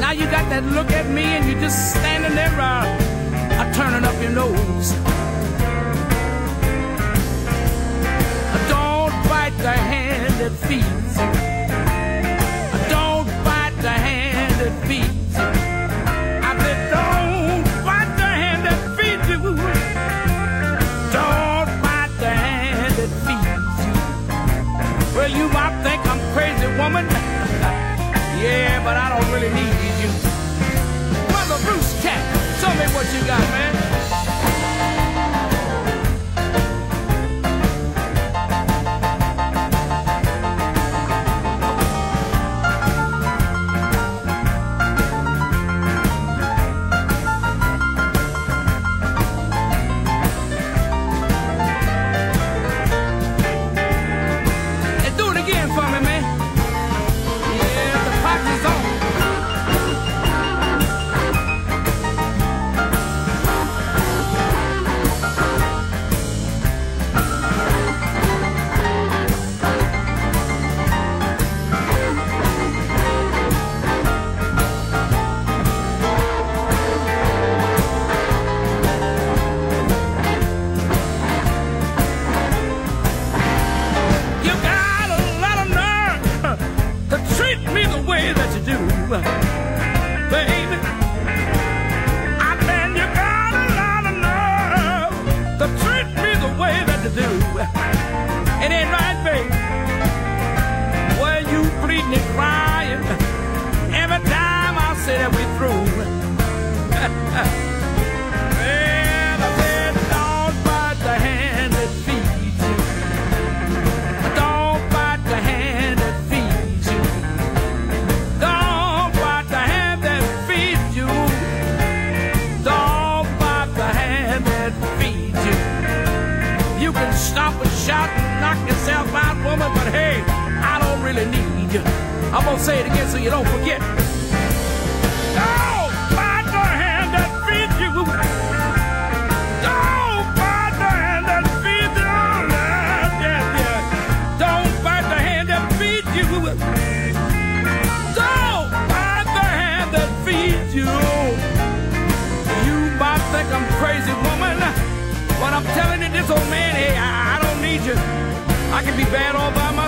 Now you got that look at me and you're just standing there, uh, uh, turning up your nose. Don't bite the hand that feeds. but I don't really need you. Brother Bruce Cat, tell me what you got, man. Van all by myself.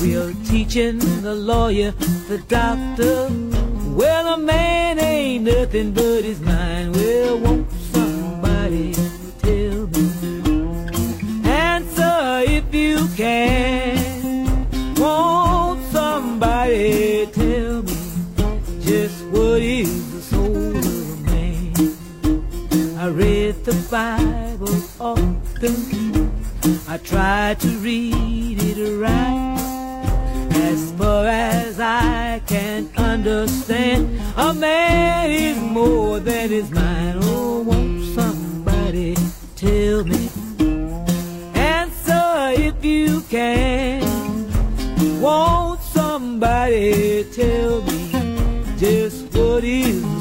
We're teaching the lawyer, the doctor. Well, a man ain't nothing but his mind. Well, won't somebody tell me? Answer if you can. Won't somebody tell me just what is the soul of a man? I read the Bible often. I try to read it right as far as I can understand. A man is more than his mind. Oh, won't somebody tell me? Answer if you can. Won't somebody tell me just what is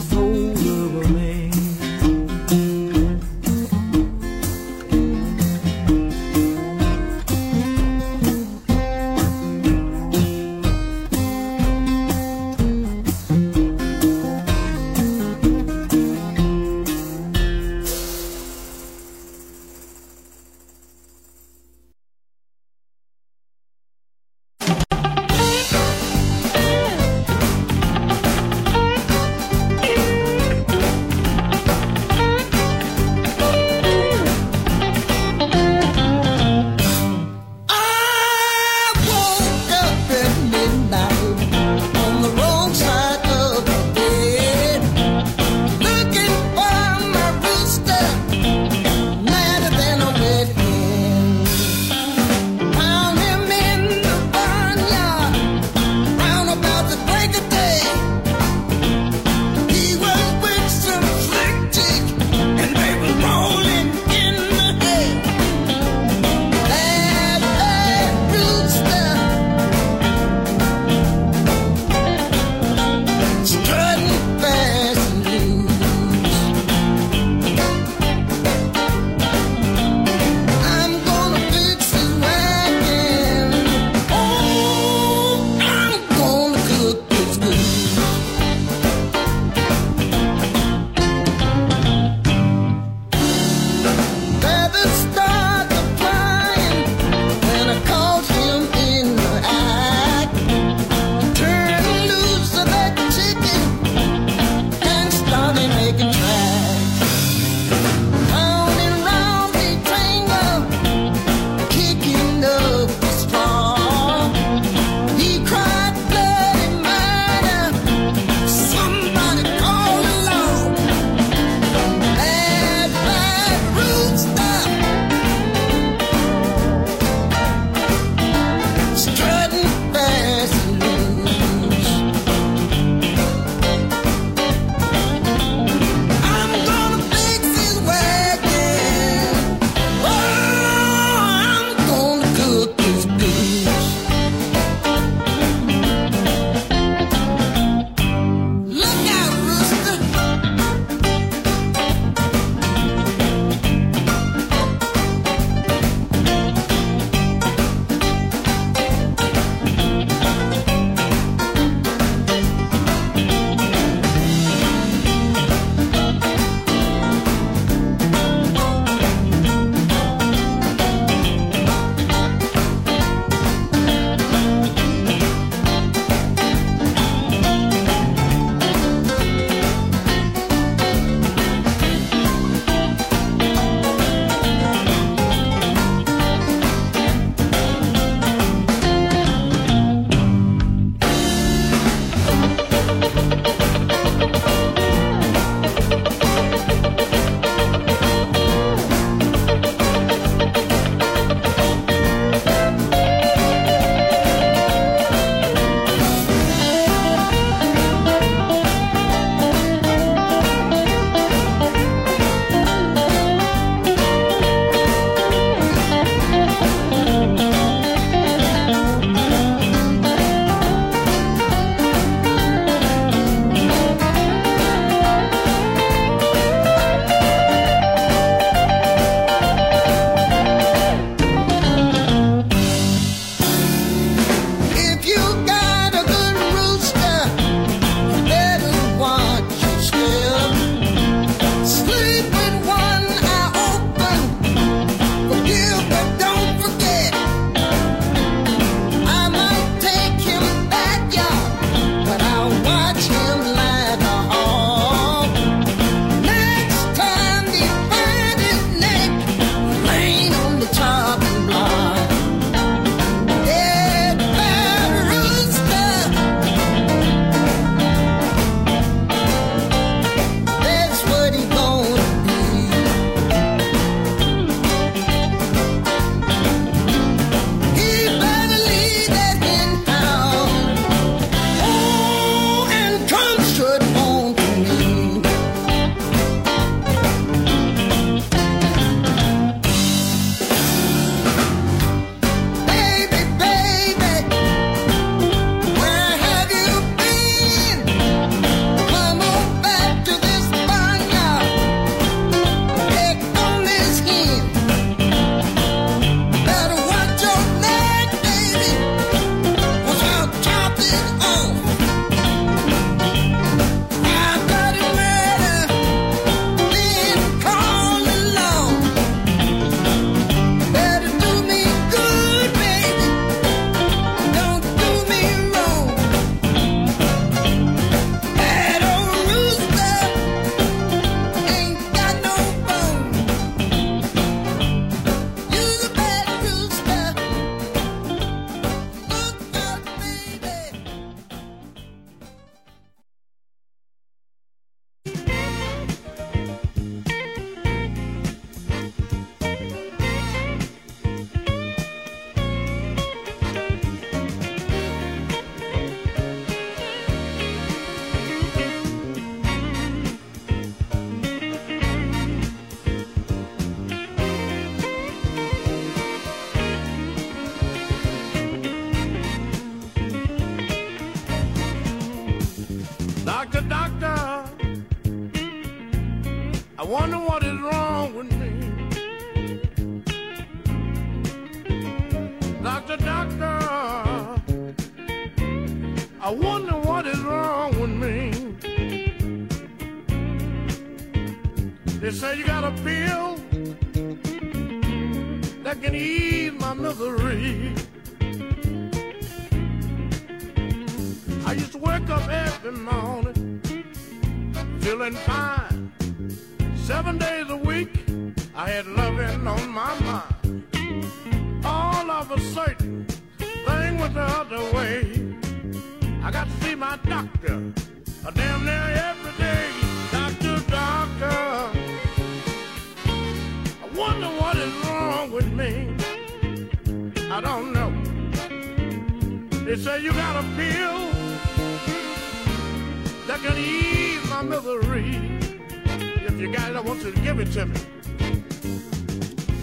you got it, I want you to give it to me.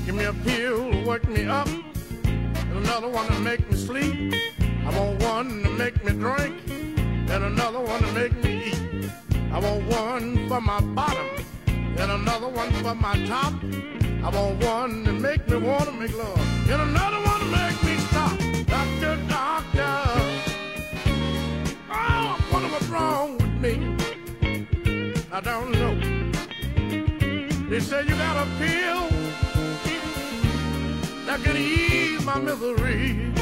Give me a pill to wake me up, and another one to make me sleep. I want one to make me drink, and another one to make me eat. I want one for my bottom, and another one for my top. I want one to make me want to make love, and another one to make me stop. Doctor, doctor, oh, wonder what's wrong with me. I don't know. They say you got a pill that can ease my misery.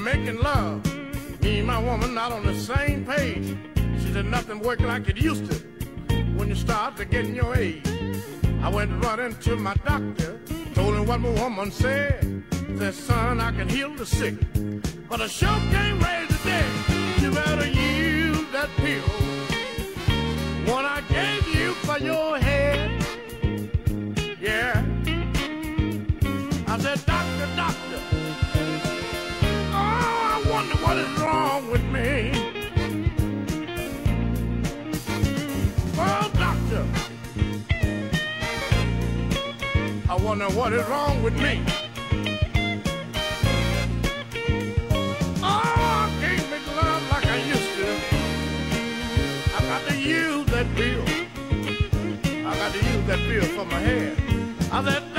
Making love, me and my woman not on the same page. She said nothing work like it used to when you start to get in your age. I went running to my doctor, told him what my woman said. Said, son, I can heal the sick, but I sure can't raise the dead. You better use that pill. One I gave you for your wonder what is wrong with me. Oh, I can't make love like I used to. I got to use that pill. I got to use that pill for my head. I said,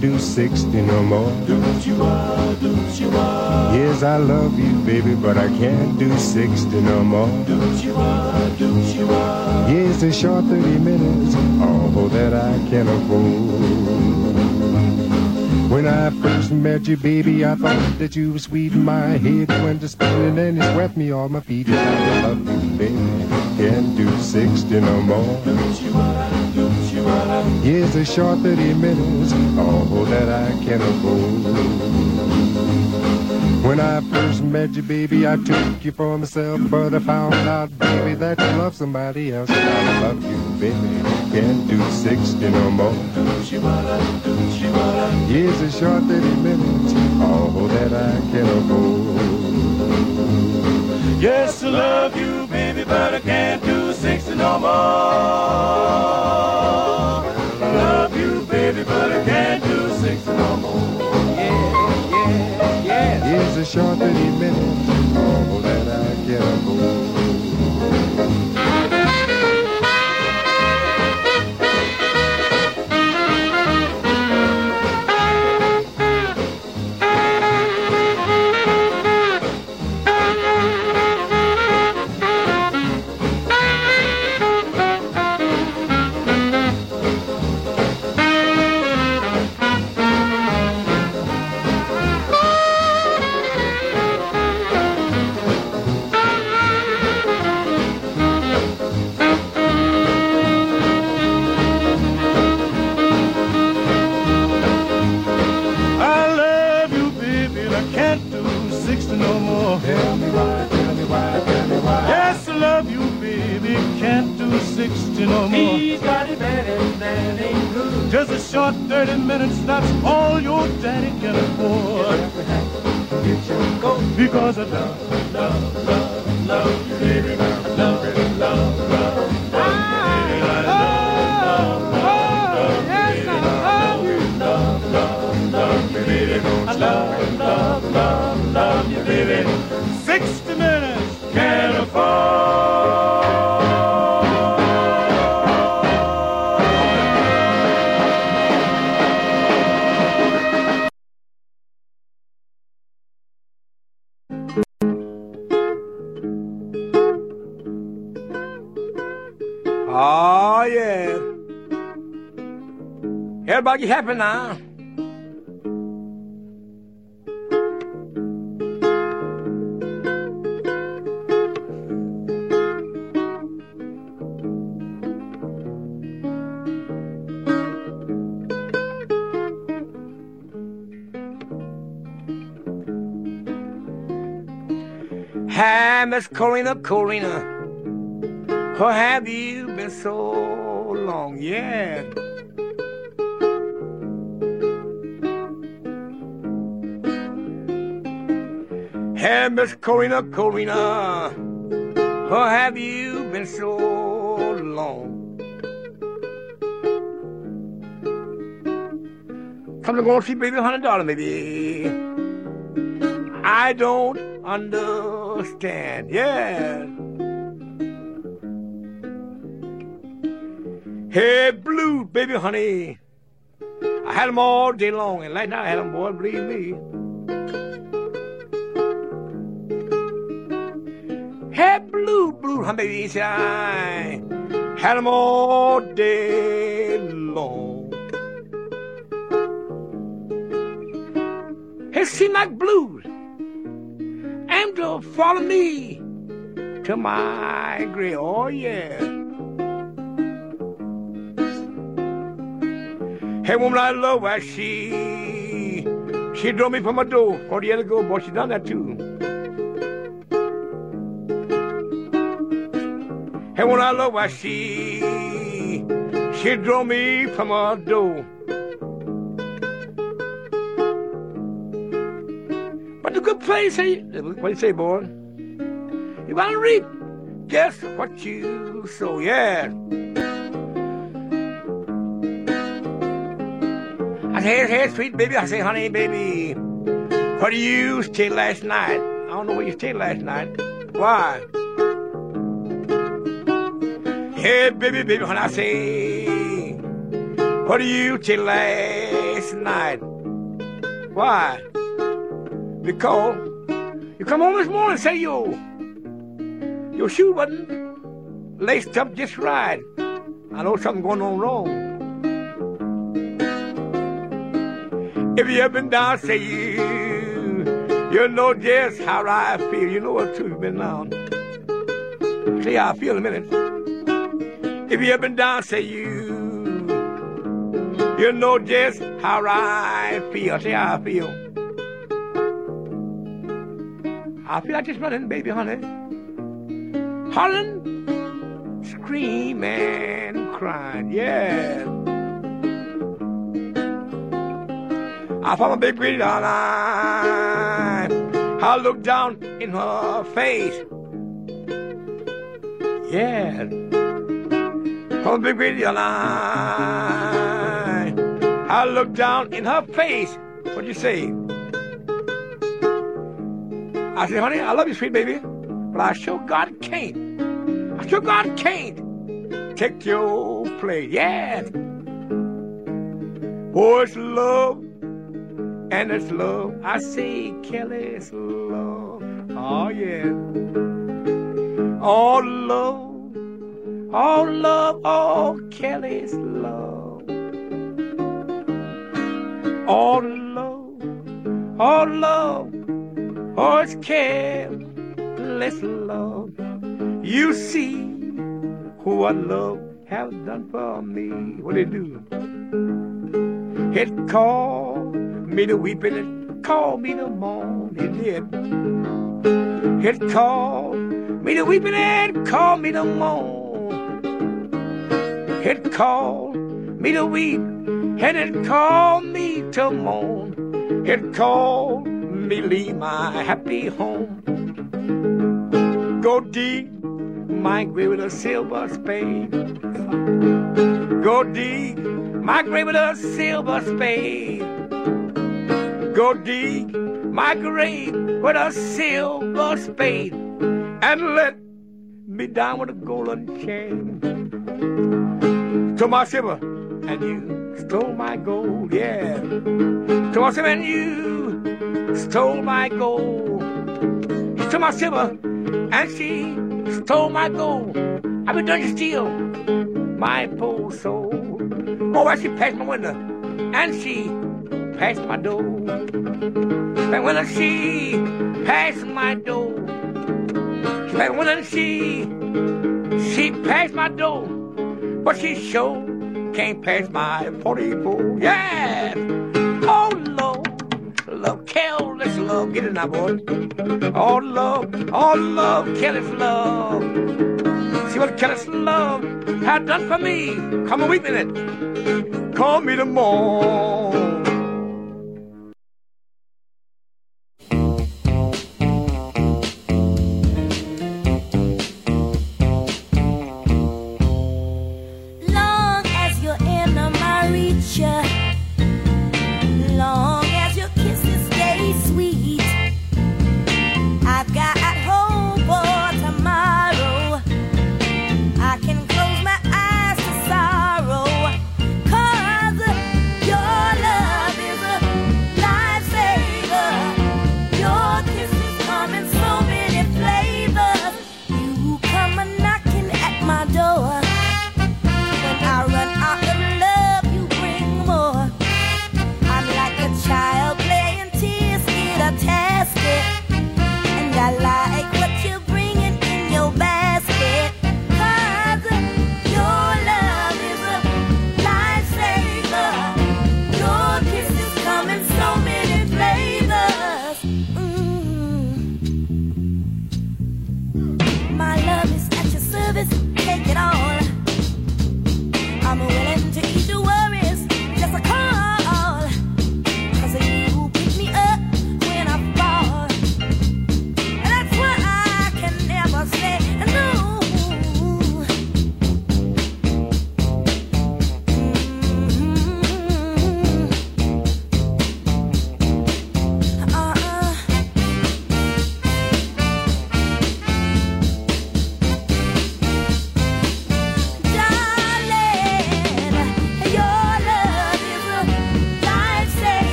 do 60 no more. Yes, I love you, baby, but I can't do 60 no more. Yes, a short 30 minutes, all that I can afford. When I first met you, baby, I thought that you were sweet. My head went to spinning and it swept me off my feet. I love you, baby, can't do 60 no more. Here's a short 30 minutes, all that I can afford. When I first met you, baby, I took you for myself, but I found out, baby, that you love somebody else. I love you, baby, can't do 60 no more. Here's a short 30 minutes, all that I can afford. Yes, I love you, baby, but I can't do 60 no more a short Miss Corina, Corina. How have you been so long? Yeah. Hey, Miss Corina, Corina, how have you been so long? Come to go see baby hundred dollar, maybe. I don't understand. Yeah. Hey, blue baby honey. I had them all day long, and last night I had them, boy, believe me. Had blue, blue, huh, baby, I had them all day long. It seemed like blues. And to follow me to my grave. Oh, yeah. Hey, woman I love, why she she drove me from my door 40 years ago, boy, she done that too. Hey, woman I love, why she she drove me from her door. But a good place, hey? what do you say, boy? You want to reap Guess what you sow, yeah. I say, hey, hey, sweet baby. I say, honey, baby, what did you stay last night? I don't know where you stayed last night. Why? Hey, baby, baby, when I say, what did you stay last night? Why? Because you come home this morning say, yo, your shoe wasn't laced up just right. I know something going on wrong. If you ever been down, say you, you know just how I feel. You know what you've been down. See how I feel in a minute. If you ever been down, say you, you know just how I feel. See how I feel. I feel like just running, baby, honey. Hollering, screaming, crying, yeah. I found my big pretty darling. I looked down in her face. Yeah. Her big pretty darling. I looked down in her face. What'd you say? I said, honey, I love you, sweet baby, but I sure God can't. I sure God can't take your place. Yeah. Oh, it's love and it's love. I say careless love. Oh yeah. All love, all love, all careless love. All love, all love, oh it's careless love. You see what love have done for me. What it do? It called me to weep and it called me to mourn. It did. It called me to weep and it called me to mourn. It called me to weep and it called me to mourn. It called me leave my happy home. Go dig my grave with a silver spade. Go dig my grave with a silver spade. Go dig my grave with a silver spade and let me down with a golden chain. To my silver, and you stole my gold, yeah. To my silver, and you stole my gold. To my silver, and she stole my gold. I've been done to steal my poor soul. Oh, why she passed my window, and she passed my door. And when she passed my door, and when she she passed my door, but she sure can't pass my 44. Yes! Oh, love, careless love. Get it now, boy. All love, all love, careless love. See what careless love had done for me. Come and weep in it. Call me tomorrow.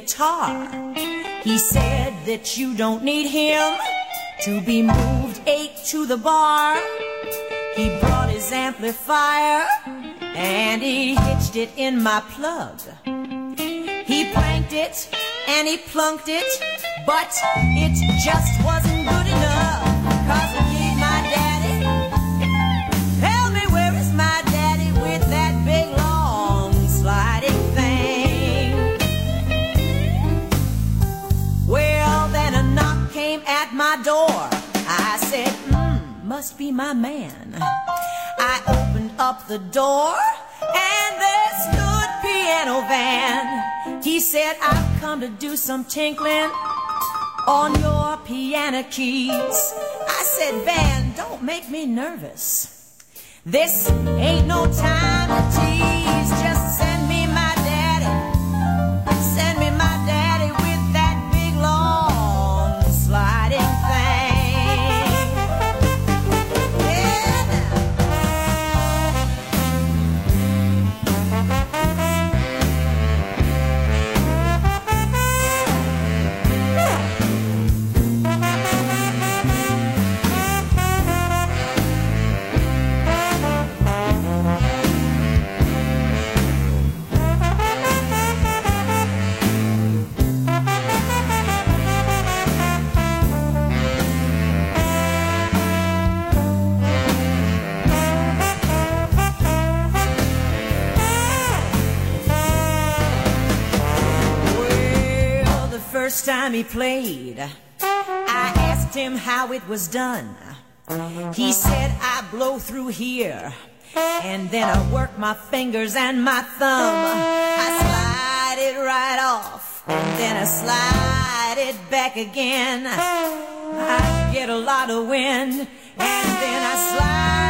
Guitar. He said that you don't need him to be moved eight to the bar. He brought his amplifier and he hitched it in my plug. He planked it and he plunked it, but it just wasn't be my man. I opened up the door and there stood Piano Van. He said, I've come to do some tinkling on your piano keys. I said, Van, don't make me nervous. This ain't no time to tease. Time he played, I asked him how it was done. He said, I blow through here, and then I work my fingers and my thumb. I slide it right off, and then I slide it back again. I get a lot of wind, and then I slide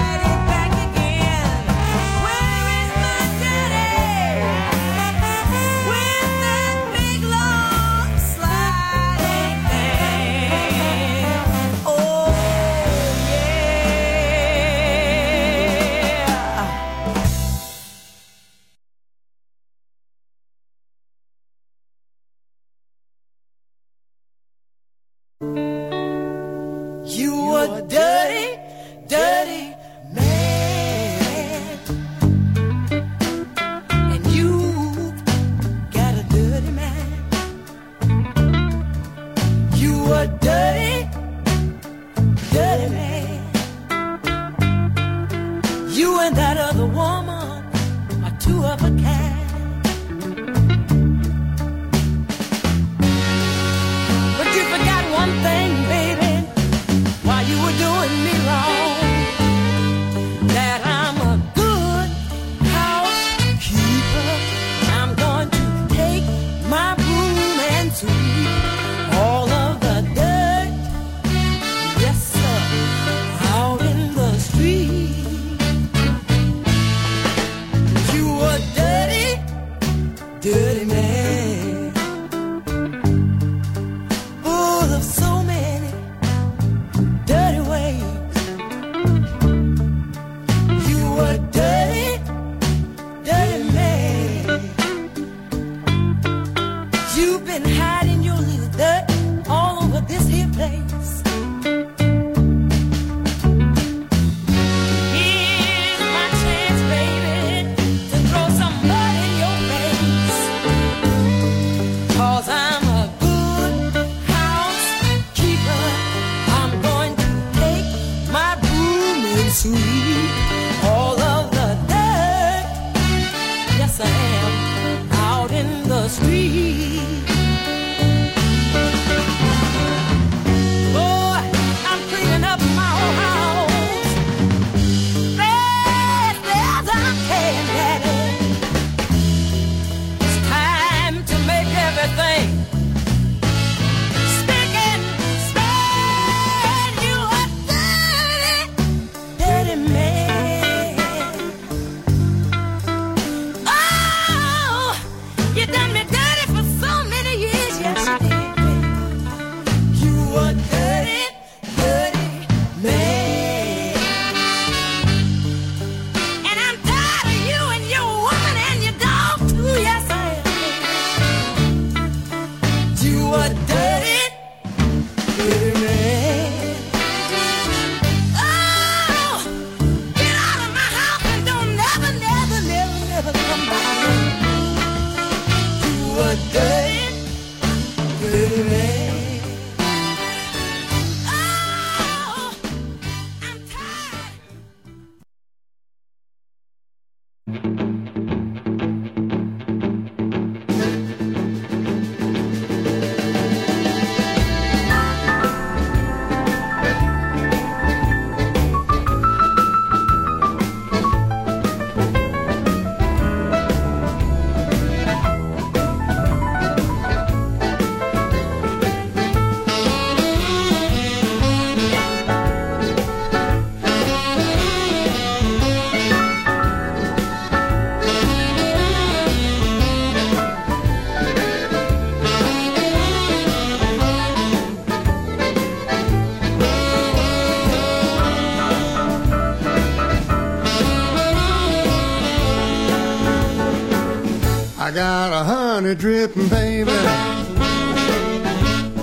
me dripping, baby.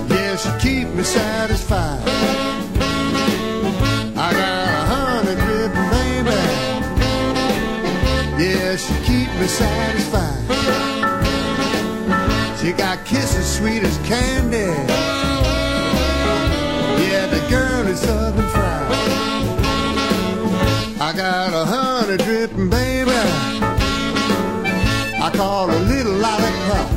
Yes, you keep me satisfied. I got a honey dripping, baby. Yes, you keep me satisfied. She got kisses sweet as candy. Yeah, the girl is southern fried. I got a honey dripping, baby like a little lollipop.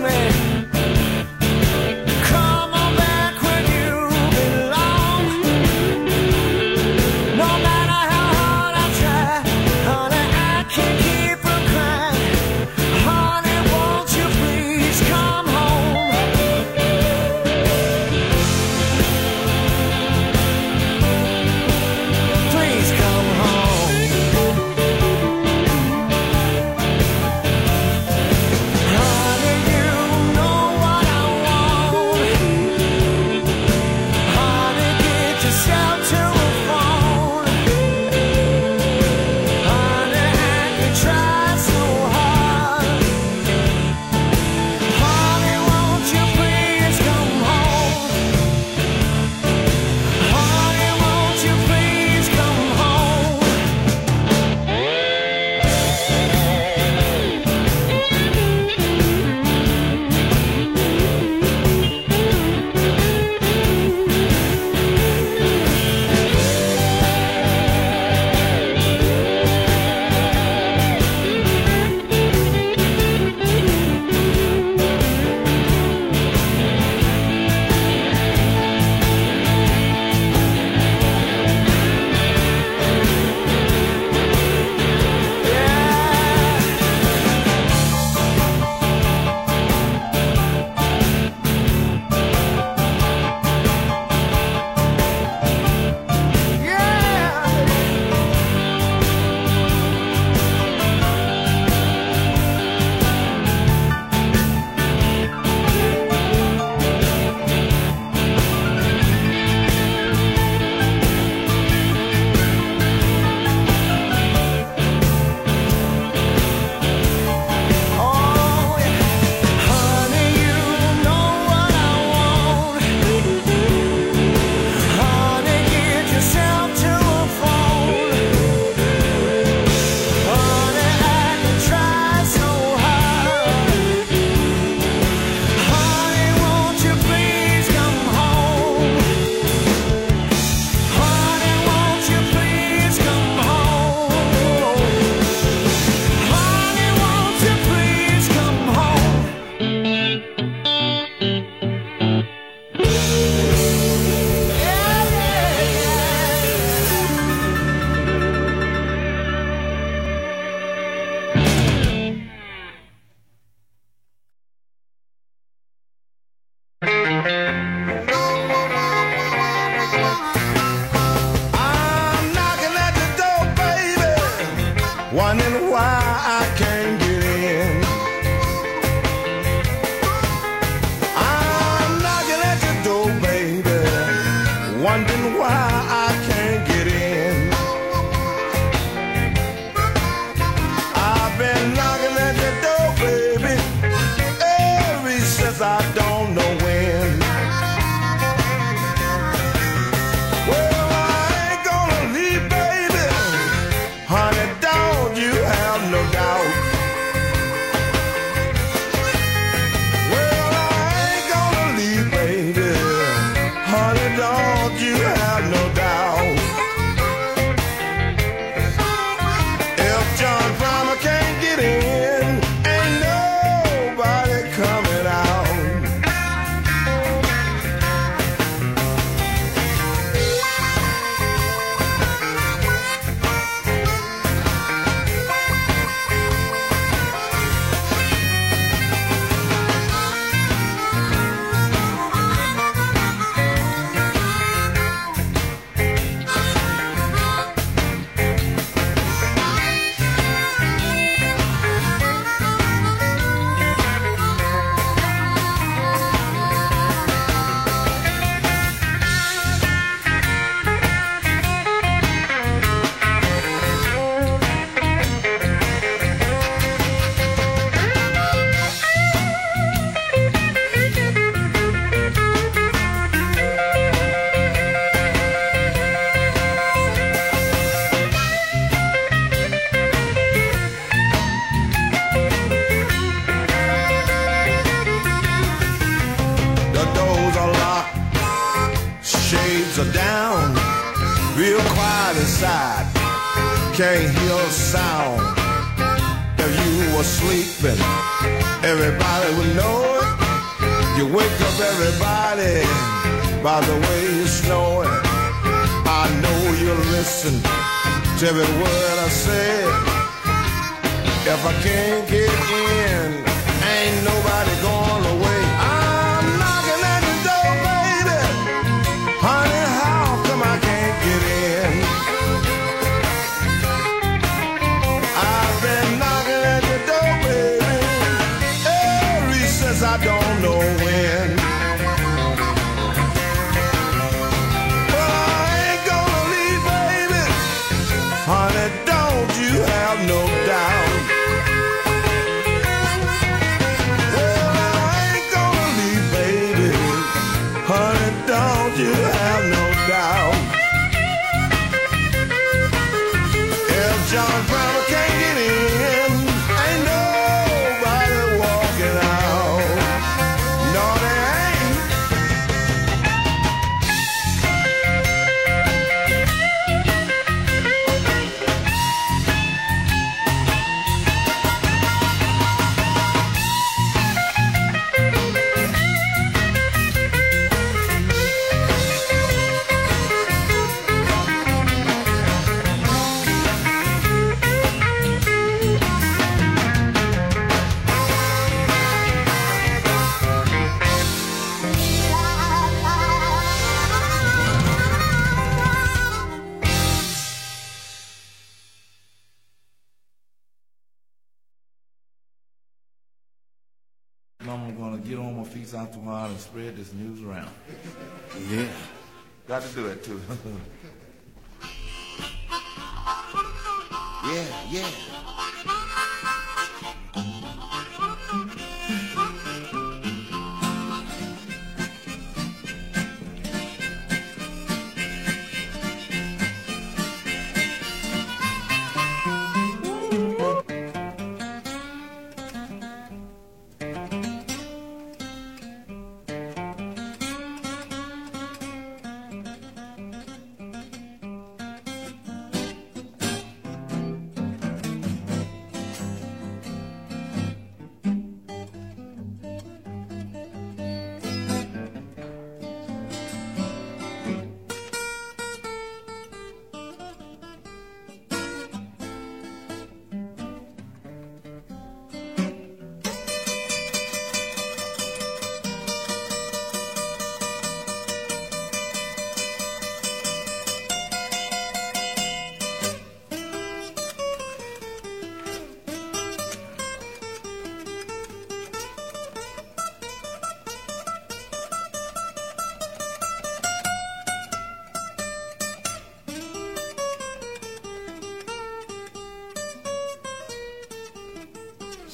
man.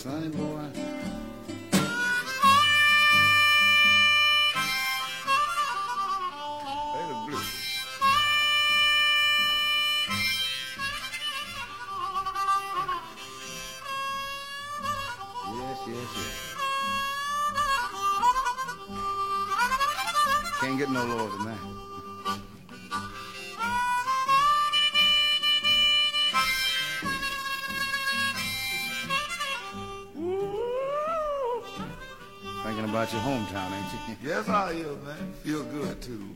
Sonny boy. Yes, I am, man. Feel good too.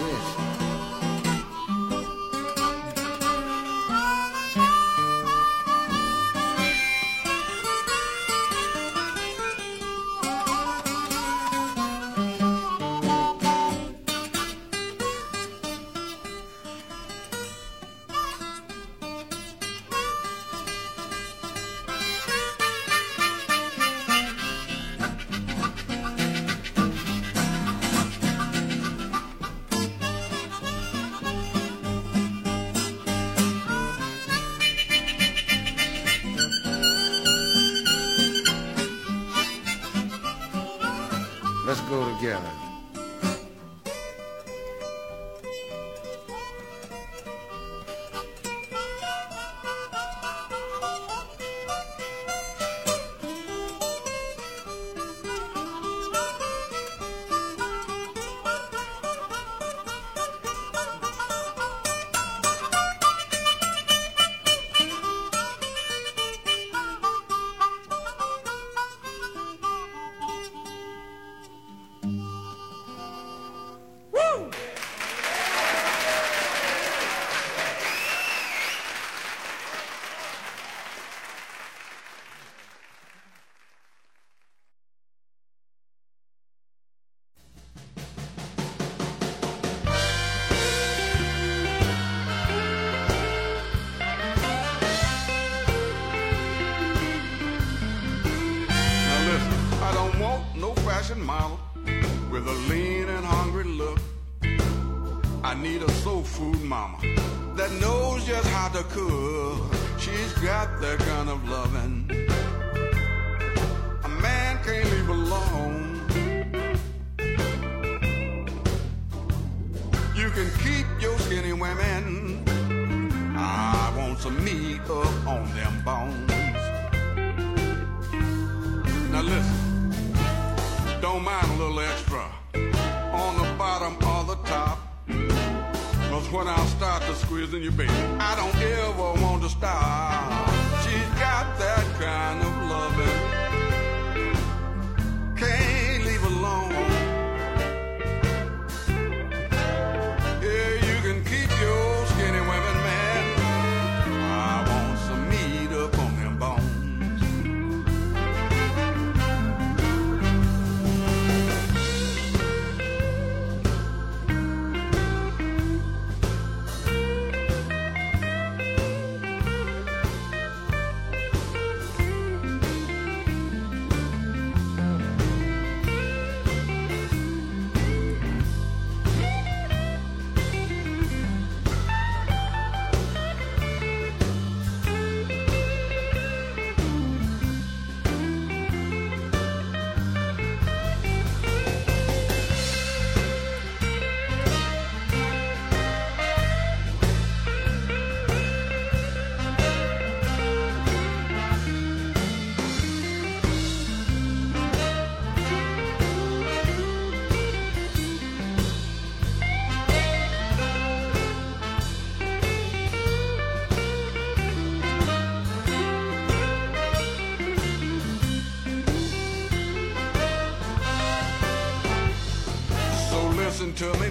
Yes,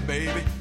baby.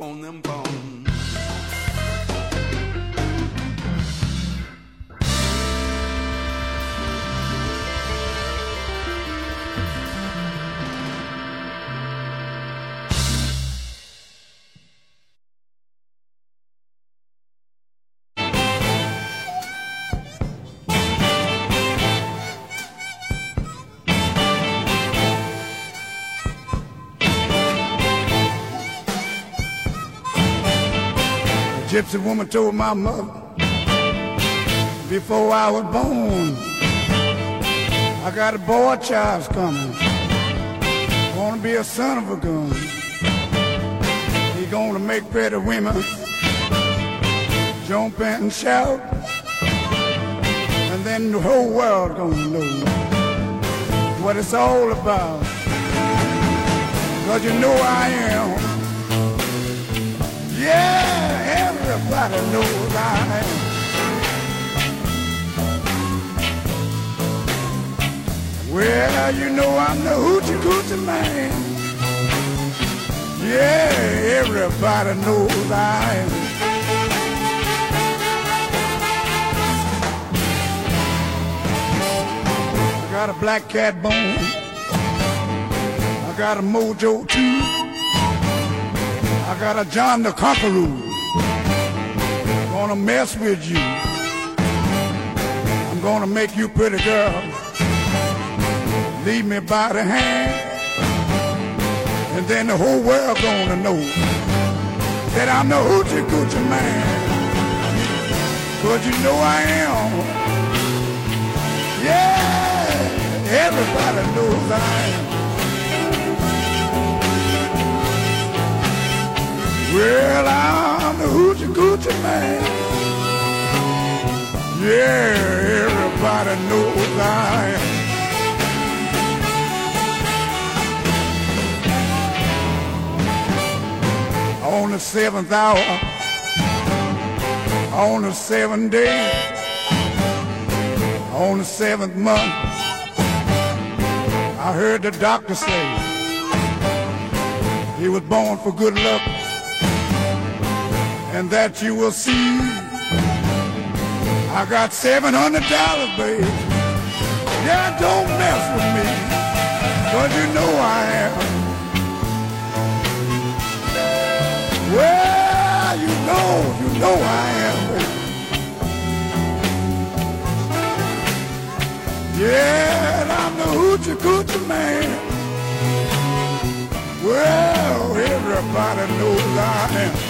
On them bones. Gypsy woman told my mother before I was born, I got a boy child's coming. Gonna be a son of a gun. He gonna make pretty women jump in and shout. And then the whole world gonna know what it's all about. Cause you know I am. Yeah, everybody knows I am. Well, you know I'm the hoochie coochie man. Yeah, everybody knows I am. I got a black cat bone. I got a mojo too. I got a John the Conqueror. Gonna mess with you. I'm gonna make you pretty girl. Lead me by the hand. And then the whole world gonna know that I'm the hoochie coochie man. Cause you know I am. Yeah, everybody knows I am. Well, I'm the hoochie coochie man. Yeah, everybody knows I am. On the seventh hour, on the seventh day, on the seventh month, I heard the doctor say he was born for good luck and that you will see. I got seven hundred dollars, baby. Yeah, don't mess with me, cause you know I am. Well, you know, you know I am, baby. Yeah, and I'm the hoochie coochie man. Well, everybody knows I am.